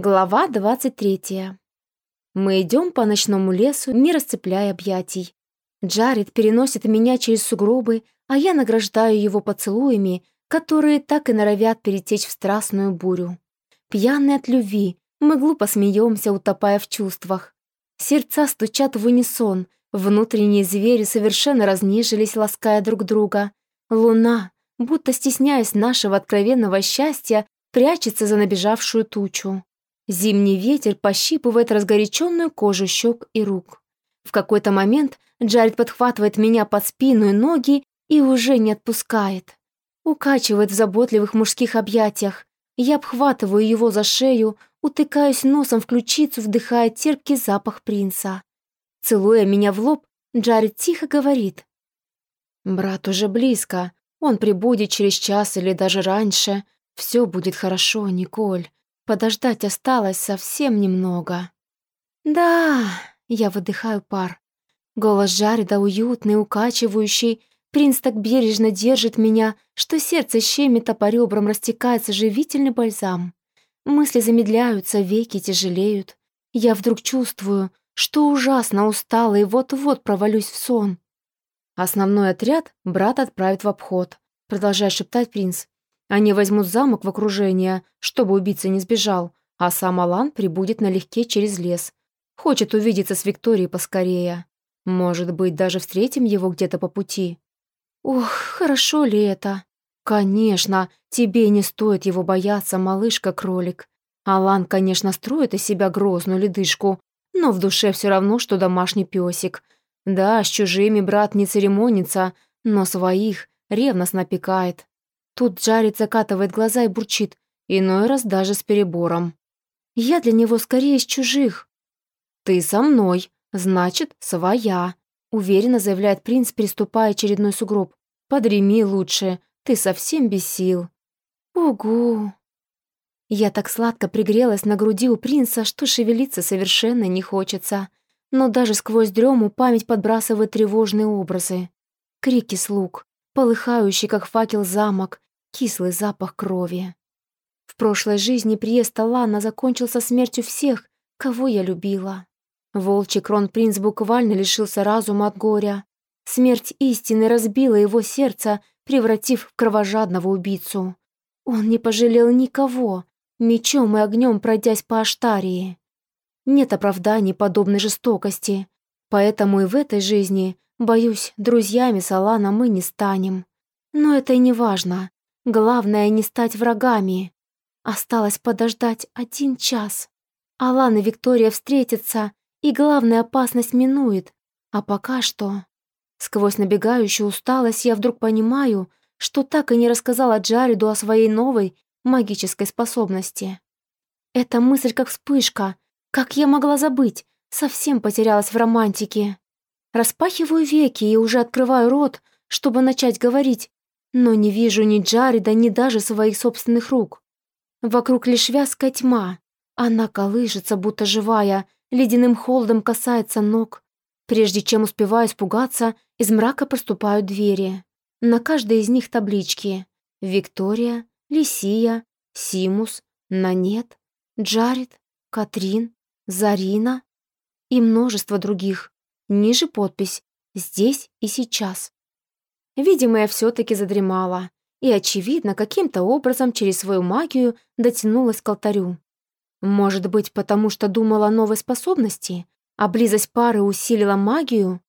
Глава 23. Мы идем по ночному лесу, не расцепляя объятий. Джаред переносит меня через сугробы, а я награждаю его поцелуями, которые так и норовят перетечь в страстную бурю. Пьяные от любви, мы глупо смеемся, утопая в чувствах. Сердца стучат в унисон, внутренние звери совершенно разнижились, лаская друг друга. Луна, будто стесняясь нашего откровенного счастья, прячется за набежавшую тучу. Зимний ветер пощипывает разгоряченную кожу щек и рук. В какой-то момент Джаред подхватывает меня под спину и ноги и уже не отпускает. Укачивает в заботливых мужских объятиях. Я обхватываю его за шею, утыкаюсь носом в ключицу, вдыхая терпкий запах принца. Целуя меня в лоб, Джаред тихо говорит. «Брат уже близко. Он прибудет через час или даже раньше. Все будет хорошо, Николь. Подождать осталось совсем немного. «Да», — я выдыхаю пар. Голос Джареда уютный, укачивающий. Принц так бережно держит меня, что сердце щемит, а по ребрам растекается живительный бальзам. Мысли замедляются, веки тяжелеют. Я вдруг чувствую, что ужасно устала и вот-вот провалюсь в сон. Основной отряд брат отправит в обход, продолжает шептать принц. Они возьмут замок в окружение, чтобы убийца не сбежал, а сам Алан прибудет налегке через лес. Хочет увидеться с Викторией поскорее. Может быть, даже встретим его где-то по пути. Ох, хорошо ли это? Конечно, тебе не стоит его бояться, малышка-кролик. Алан, конечно, строит из себя грозную ледышку, но в душе все равно, что домашний песик. Да, с чужими брат не церемонится, но своих ревностно пекает. Тут Джаред закатывает глаза и бурчит, иной раз даже с перебором. «Я для него скорее из чужих». «Ты со мной, значит, своя», — уверенно заявляет принц, переступая очередной сугроб. «Подреми лучше, ты совсем без сил». «Угу». Я так сладко пригрелась на груди у принца, что шевелиться совершенно не хочется. Но даже сквозь дрему память подбрасывает тревожные образы. Крики слуг, полыхающий, как факел, замок, кислый запах крови. В прошлой жизни приезд Алана закончился смертью всех, кого я любила. Волчий кронпринц буквально лишился разума от горя. Смерть истины разбила его сердце, превратив в кровожадного убийцу. Он не пожалел никого, мечом и огнем пройдясь по Аштарии. Нет оправданий подобной жестокости, поэтому и в этой жизни, боюсь, друзьями с Аланом мы не станем. Но это и не важно. Главное не стать врагами. Осталось подождать один час. Алан и Виктория встретятся, и главная опасность минует. А пока что... Сквозь набегающую усталость я вдруг понимаю, что так и не рассказала Джареду о своей новой магической способности. Эта мысль как вспышка. Как я могла забыть? Совсем потерялась в романтике. Распахиваю веки и уже открываю рот, чтобы начать говорить, но не вижу ни Джареда, ни даже своих собственных рук. Вокруг лишь вязкая тьма. Она колышется, будто живая, ледяным холодом касается ног. Прежде чем успеваю испугаться, из мрака проступают двери. На каждой из них таблички. Виктория, Лисия, Симус, Нанет, Джаред, Катрин, Зарина и множество других. Ниже подпись «Здесь и сейчас». Видимо, я все-таки задремала и, очевидно, каким-то образом через свою магию дотянулась к алтарю. Может быть, потому что думала о новой способности, а близость пары усилила магию?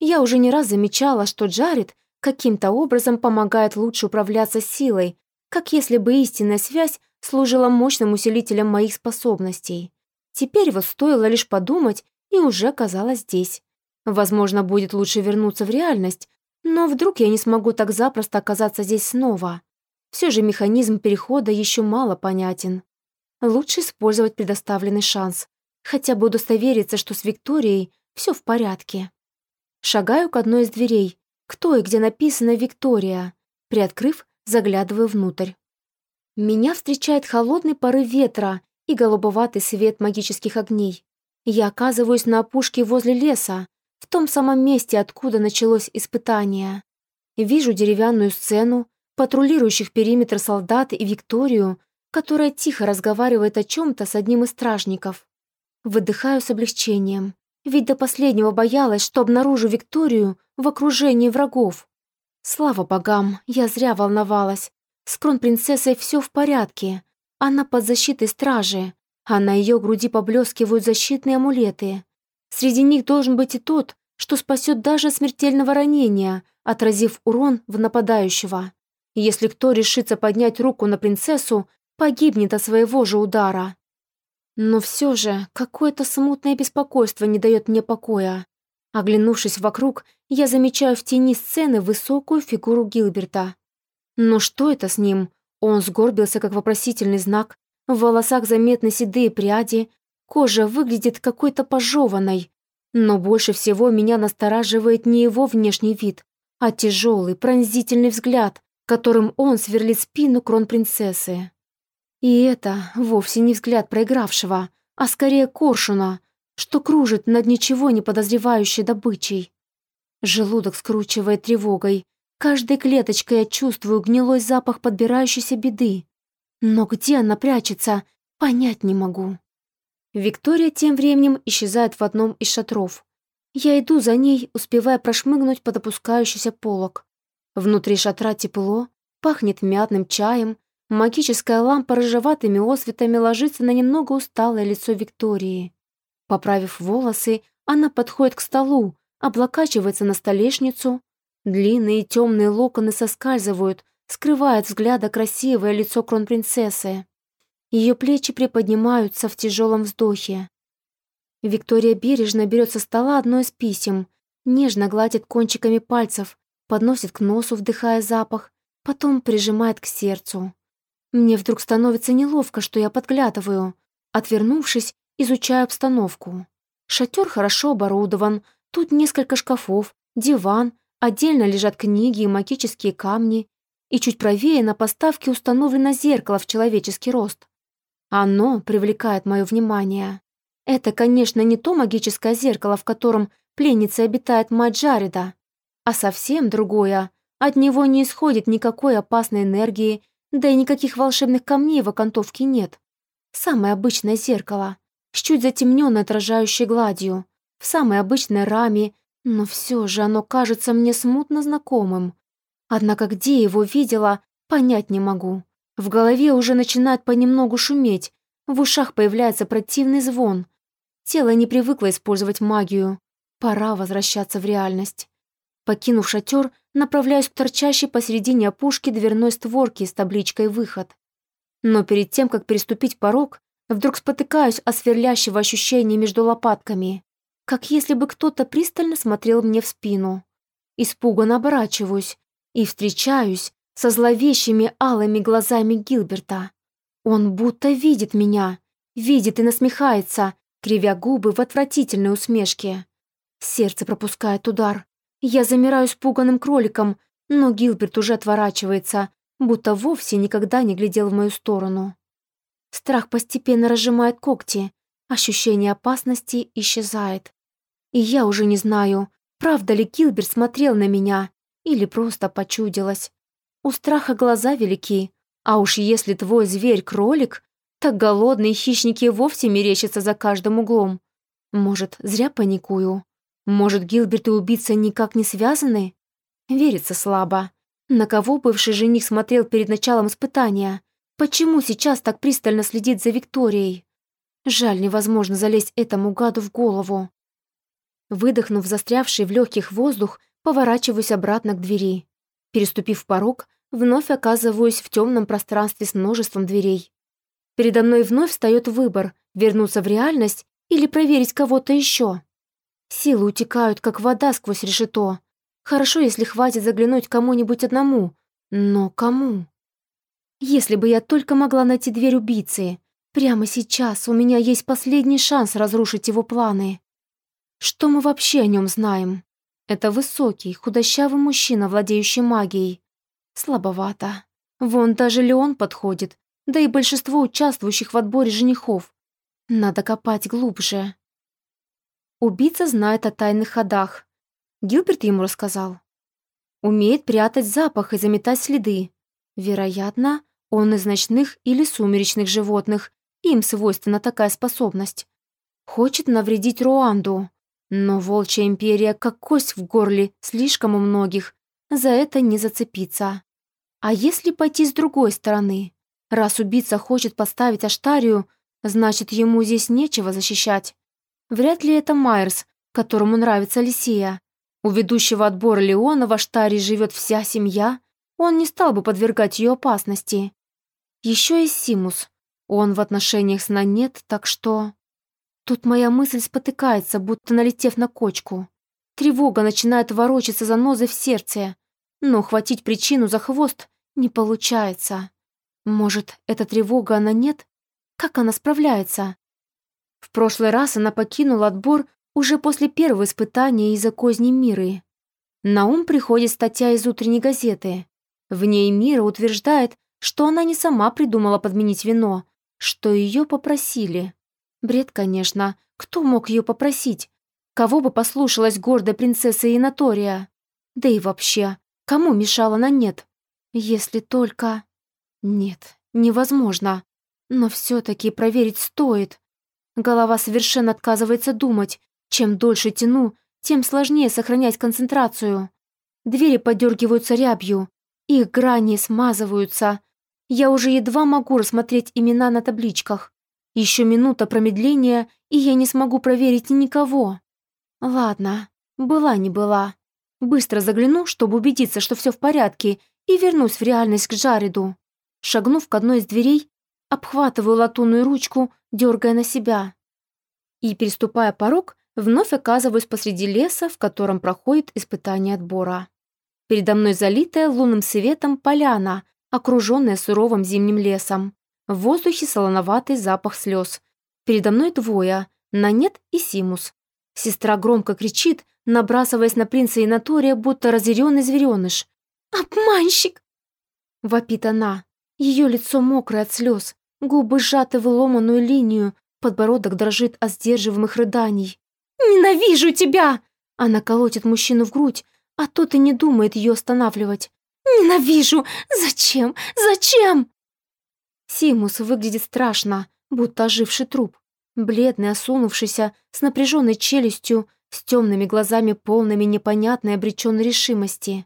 Я уже не раз замечала, что Джаред каким-то образом помогает лучше управляться силой, как если бы истинная связь служила мощным усилителем моих способностей. Теперь вот стоило лишь подумать, и уже оказалась здесь. Возможно, будет лучше вернуться в реальность, но вдруг я не смогу так запросто оказаться здесь снова. Все же механизм перехода еще мало понятен. Лучше использовать предоставленный шанс. Хотя бы удостовериться, что с Викторией все в порядке. Шагаю к одной из дверей. Кто и где написано «Виктория». Приоткрыв, заглядываю внутрь. Меня встречает холодный порыв ветра и голубоватый свет магических огней. Я оказываюсь на опушке возле леса, в том самом месте, откуда началось испытание. Вижу деревянную сцену, патрулирующих периметр солдат и Викторию, которая тихо разговаривает о чем-то с одним из стражников. Выдыхаю с облегчением, ведь до последнего боялась, что обнаружу Викторию в окружении врагов. Слава богам, я зря волновалась. С кронпринцессой все в порядке. Она под защитой стражи, а на ее груди поблескивают защитные амулеты. Среди них должен быть и тот, что спасет даже смертельного ранения, отразив урон в нападающего. Если кто решится поднять руку на принцессу, погибнет от своего же удара. Но все же какое-то смутное беспокойство не дает мне покоя. Оглянувшись вокруг, я замечаю в тени сцены высокую фигуру Гилберта. Но что это с ним? Он сгорбился, как вопросительный знак, в волосах заметны седые пряди, кожа выглядит какой-то пожеванной. Но больше всего меня настораживает не его внешний вид, а тяжелый, пронзительный взгляд, которым он сверлит спину кронпринцессы. И это вовсе не взгляд проигравшего, а скорее коршуна, что кружит над ничего не подозревающей добычей. Желудок скручивает тревогой. Каждой клеточкой я чувствую гнилой запах подбирающейся беды. Но где она прячется, понять не могу. Виктория тем временем исчезает в одном из шатров. Я иду за ней, успевая прошмыгнуть под опускающийся полог. Внутри шатра тепло, пахнет мятным чаем, Магическая лампа рыжеватыми осветами ложится на немного усталое лицо Виктории. Поправив волосы, она подходит к столу, облокачивается на столешницу. Длинные темные локоны соскальзывают, скрывая взгляда красивое лицо кронпринцессы. Ее плечи приподнимаются в тяжелом вздохе. Виктория бережно берет со стола одно из писем, нежно гладит кончиками пальцев, подносит к носу, вдыхая запах, потом прижимает к сердцу. Мне вдруг становится неловко, что я подглядываю. Отвернувшись, изучаю обстановку. Шатер хорошо оборудован, тут несколько шкафов, диван, отдельно лежат книги и магические камни, и чуть правее на поставке установлено зеркало в человеческий рост. Оно привлекает мое внимание. Это, конечно, не то магическое зеркало, в котором пленница обитает мать Джареда, а совсем другое. От него не исходит никакой опасной энергии да и никаких волшебных камней в окантовке нет. Самое обычное зеркало, с чуть затемненной отражающей гладью, в самой обычной раме, но все же оно кажется мне смутно знакомым. Однако где его видела, понять не могу. В голове уже начинает понемногу шуметь, в ушах появляется противный звон. Тело не привыкло использовать магию. Пора возвращаться в реальность. Покинув шатер, направляюсь к торчащей посередине опушки дверной створки с табличкой «Выход». Но перед тем, как переступить порог, вдруг спотыкаюсь о сверлящего ощущения между лопатками, как если бы кто-то пристально смотрел мне в спину. Испуганно оборачиваюсь и встречаюсь со зловещими алыми глазами Гилберта. Он будто видит меня, видит и насмехается, кривя губы в отвратительной усмешке. Сердце пропускает удар. Я замираю с пуганным кроликом, но Гилберт уже отворачивается, будто вовсе никогда не глядел в мою сторону. Страх постепенно разжимает когти, ощущение опасности исчезает. И я уже не знаю, правда ли Гилберт смотрел на меня или просто почудилось. У страха глаза велики, а уж если твой зверь кролик, так голодные хищники вовсе мерещатся за каждым углом. Может, зря паникую. Может, Гилберт и убийца никак не связаны? Верится слабо. На кого бывший жених смотрел перед началом испытания? Почему сейчас так пристально следит за Викторией? Жаль, невозможно залезть этому гаду в голову. Выдохнув застрявший в легких воздух, поворачиваюсь обратно к двери. Переступив порог, вновь оказываюсь в темном пространстве с множеством дверей. Передо мной вновь встает выбор — вернуться в реальность или проверить кого-то еще. Силы утекают, как вода сквозь решето. Хорошо, если хватит заглянуть кому-нибудь одному. Но кому? Если бы я только могла найти дверь убийцы. Прямо сейчас у меня есть последний шанс разрушить его планы. Что мы вообще о нем знаем? Это высокий, худощавый мужчина, владеющий магией. Слабовато. Вон даже Леон подходит, да и большинство участвующих в отборе женихов. Надо копать глубже. Убийца знает о тайных ходах. Гилберт ему рассказал. Умеет прятать запах и заметать следы. Вероятно, Он из ночных или сумеречных животных, им свойственна такая способность. Хочет навредить Руанду. Но волчья империя, как кость в горле, слишком у многих. За это не зацепиться. А если пойти с другой стороны? Раз убийца хочет поставить Аштарию, значит, ему здесь нечего защищать. Вряд ли это Майерс, которому нравится Лисия. У ведущего отбора Леона в Аштарии живет вся семья, он не стал бы подвергать ее опасности. Еще и Симус. Он в отношениях с Нанет, так что... Тут моя мысль спотыкается, будто налетев на кочку. Тревога начинает ворочаться за нозой в сердце, но хватить причину за хвост не получается. Может, эта тревога она нет? Как она справляется? В прошлый раз она покинула отбор уже после первого испытания из-за козни Миры. На ум приходит статья из утренней газеты. В ней Мира утверждает, что она не сама придумала подменить вино, что ее попросили. Бред, конечно. Кто мог ее попросить? Кого бы послушалась гордая принцесса Инатория? Да и вообще, кому мешала на нет? Если только... Нет, невозможно. Но все-таки проверить стоит. Голова совершенно отказывается думать. Чем дольше тяну, тем сложнее сохранять концентрацию. Двери подергиваются рябью, их грани смазываются. Я уже едва могу рассмотреть имена на табличках. Еще минута промедления, и я не смогу проверить никого. Ладно, была не была. Быстро загляну, чтобы убедиться, что все в порядке, и вернусь в реальность к Джареду. Шагнув к одной из дверей, обхватываю латунную ручку, дергая на себя. И, переступая порог, вновь оказываюсь посреди леса, в котором проходит испытание отбора. Передо мной залитая лунным светом поляна, окруженная суровым зимним лесом. В воздухе солоноватый запах слез. Передо мной двое, Нанет и Симус. Сестра громко кричит, набрасываясь на принца Инатория, будто разъяренный звереныш. «Обманщик!» Вопит она. Ее лицо мокрое от слез, губы сжаты в ломаную линию, подбородок дрожит от сдерживаемых рыданий. «Ненавижу тебя!» Она колотит мужчину в грудь, а тот и не думает ее останавливать. «Ненавижу! Зачем? Зачем?» Симус выглядит страшно, будто оживший труп. Бледный, осунувшийся, с напряженной челюстью, с темными глазами, полными непонятной обреченной решимости.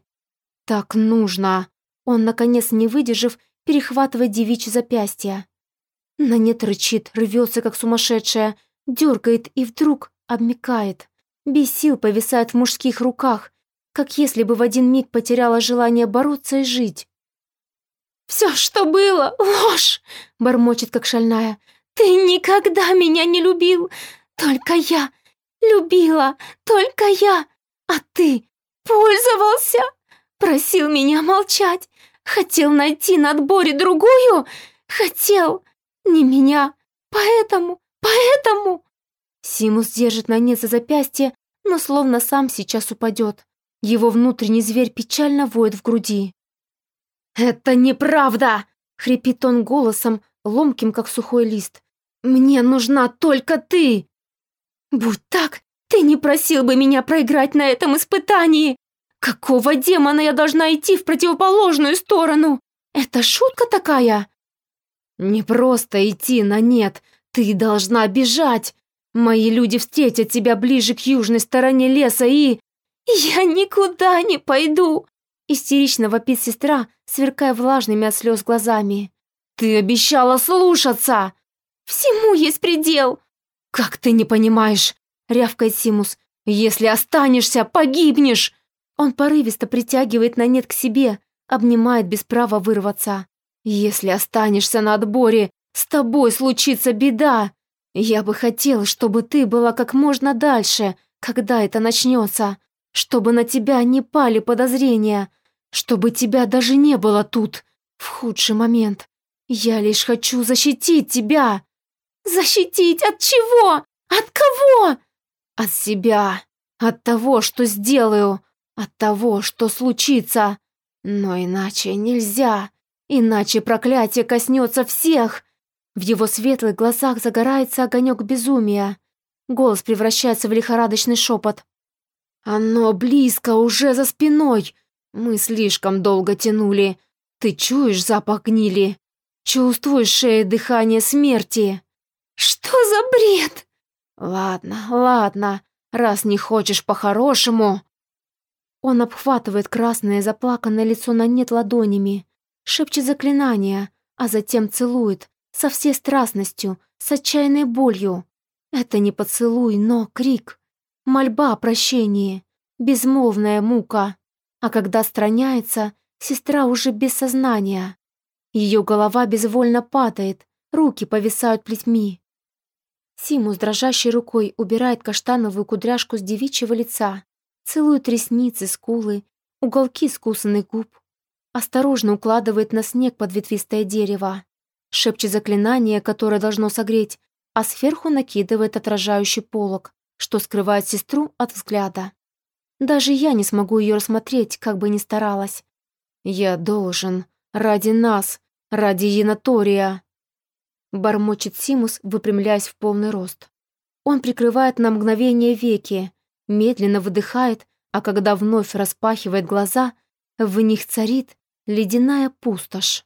«Так нужно!» Он, наконец, не выдержав, перехватывает девичье запястье. На нет рычит, рвется, как сумасшедшая, дергает и вдруг обмикает. Без сил повисает в мужских руках, как если бы в один миг потеряла желание бороться и жить. «Все, что было, ложь!» — бормочет, как шальная. «Ты никогда меня не любил! Только я любила! Только я! А ты пользовался! Просил меня молчать! Хотел найти на отборе другую! Хотел! Не меня! Поэтому! Поэтому!» Симус держит на за запястье, но словно сам сейчас упадет. Его внутренний зверь печально воет в груди. «Это неправда!» — хрипит он голосом, ломким, как сухой лист. «Мне нужна только ты!» «Будь так, ты не просил бы меня проиграть на этом испытании! Какого демона я должна идти в противоположную сторону? Это шутка такая?» «Не просто идти на нет, ты должна бежать! Мои люди встретят тебя ближе к южной стороне леса и...» «Я никуда не пойду!» Истерично вопит сестра, сверкая влажными от слез глазами. «Ты обещала слушаться!» «Всему есть предел!» «Как ты не понимаешь?» — рявкает Симус. «Если останешься, погибнешь!» Он порывисто притягивает на нет к себе, обнимает без права вырваться. «Если останешься на отборе, с тобой случится беда. Я бы хотел, чтобы ты была как можно дальше, когда это начнется чтобы на тебя не пали подозрения, чтобы тебя даже не было тут в худший момент. Я лишь хочу защитить тебя. Защитить от чего? От кого? От себя, от того, что сделаю, от того, что случится. Но иначе нельзя, иначе проклятие коснется всех. В его светлых глазах загорается огонек безумия. Голос превращается в лихорадочный шепот. «Оно близко, уже за спиной! Мы слишком долго тянули. Ты чуешь запах гнили? Чувствую шею дыхание смерти. Что за бред? Ладно, ладно, раз не хочешь по-хорошему. Он обхватывает красное заплаканное лицо на нет ладонями, шепчет заклинания, а затем целует со всей страстностью, с отчаянной болью. Это не поцелуй, но крик, мольба о прощении, безмолвная мука. А когда страняется, сестра уже без сознания. Ее голова безвольно падает, руки повисают плетьми. Симус дрожащей рукой убирает каштановую кудряшку с девичьего лица, целует ресницы, скулы, уголки скусанных губ, осторожно укладывает на снег под ветвистое дерево, шепчет заклинание, которое должно согреть, а сверху накидывает отражающий полог, что скрывает сестру от взгляда. Даже я не смогу ее рассмотреть, как бы ни старалась. «Я должен. Ради нас. Ради Енатория!» Бормочет Симус, выпрямляясь в полный рост. Он прикрывает на мгновение веки, медленно выдыхает, а когда вновь распахивает глаза, в них царит ледяная пустошь.